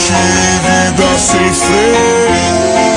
dívida sem freio